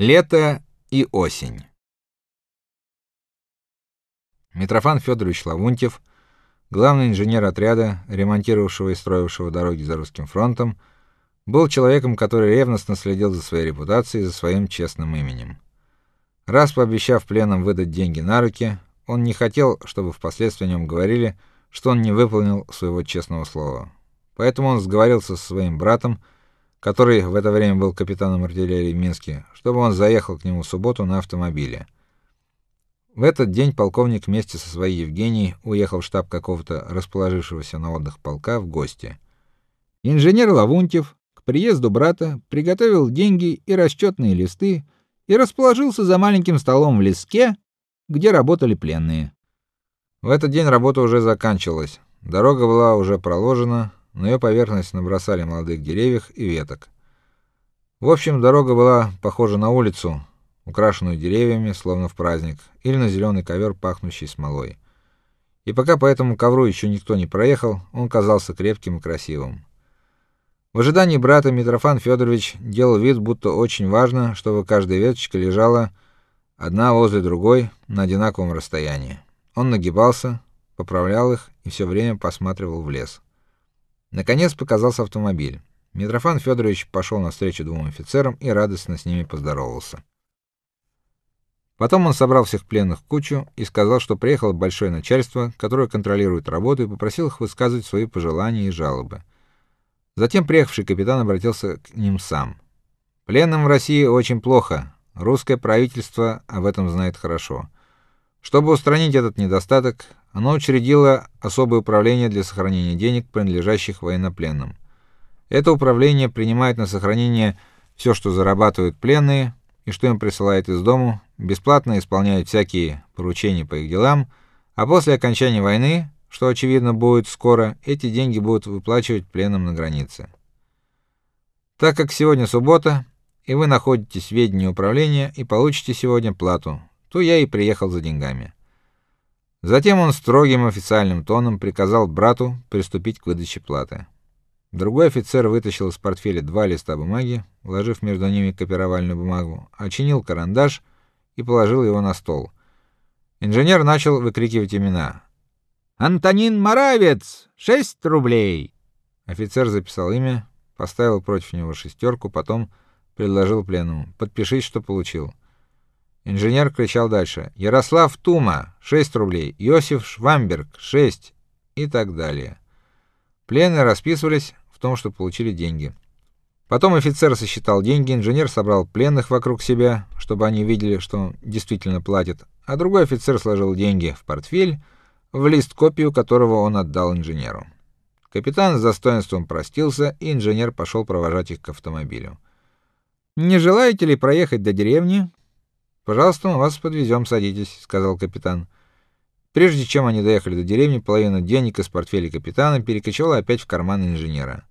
Лето и осень. Митрофан Федорович Лавунтьев, главный инженер отряда, ремонтировавшего и строившего дороги за русским фронтом, был человеком, который ревностно следил за своей репутацией и за своим честным именем. Раз пообещав пленным выдать деньги на руки, он не хотел, чтобы впоследствии о нем говорили, что он не выполнил своего честного слова. Поэтому он сговорился со своим братом который в это время был капитаном артиллерии в Минске, чтобы он заехал к нему в субботу на автомобиле. В этот день полковник вместе со своей Евгенией уехал в штаб какого-то расположившегося на отдых полка в гости. Инженер Лавунтьев к приезду брата приготовил деньги и расчетные листы и расположился за маленьким столом в леске, где работали пленные. В этот день работа уже заканчивалась. Дорога была уже проложена, на ее поверхность набросали молодых деревьев и веток. В общем, дорога была похожа на улицу, украшенную деревьями, словно в праздник, или на зеленый ковер, пахнущий смолой. И пока по этому ковру еще никто не проехал, он казался крепким и красивым. В ожидании брата Митрофан Федорович делал вид, будто очень важно, чтобы каждая веточка лежала одна возле другой на одинаковом расстоянии. Он нагибался, поправлял их и все время посматривал в лес. Наконец показался автомобиль. Митрофан Федорович пошел навстречу двум офицерам и радостно с ними поздоровался. Потом он собрал всех пленных в кучу и сказал, что приехало большое начальство, которое контролирует работу, и попросил их высказывать свои пожелания и жалобы. Затем приехавший капитан обратился к ним сам. Пленным в России очень плохо. Русское правительство об этом знает хорошо. Чтобы устранить этот недостаток, оно учредило особое управление для сохранения денег, принадлежащих военнопленным. Это управление принимает на сохранение все, что зарабатывают пленные и что им присылает из дому, бесплатно исполняет всякие поручения по их делам, а после окончания войны, что очевидно будет скоро, эти деньги будут выплачивать пленным на границе. Так как сегодня суббота, и вы находитесь в ведении управления и получите сегодня плату, то я и приехал за деньгами. Затем он строгим официальным тоном приказал брату приступить к выдаче платы. Другой офицер вытащил из портфеля два листа бумаги, вложив между ними копировальную бумагу, очинил карандаш и положил его на стол. Инженер начал выкрикивать имена. Антонин Моравец, шесть рублей. Офицер записал имя, поставил против него шестерку, потом предложил пленному: "Подпишись, что получил". Инженер кричал дальше: "Ярослав Тума 6 рублей, Иосиф Швамберг 6" и так далее. Пленные расписывались в том, что получили деньги. Потом офицер сосчитал деньги, инженер собрал пленных вокруг себя, чтобы они видели, что он действительно платит, а другой офицер сложил деньги в портфель, в лист копию которого он отдал инженеру. Капитан с достоинством простился, и инженер пошел провожать их к автомобилю. Не желаете ли проехать до деревни? Пожалуйста, мы вас подвезем, садитесь, сказал капитан. Прежде чем они доехали до деревни, половина денег из портфеля капитана перекочевала опять в карман инженера.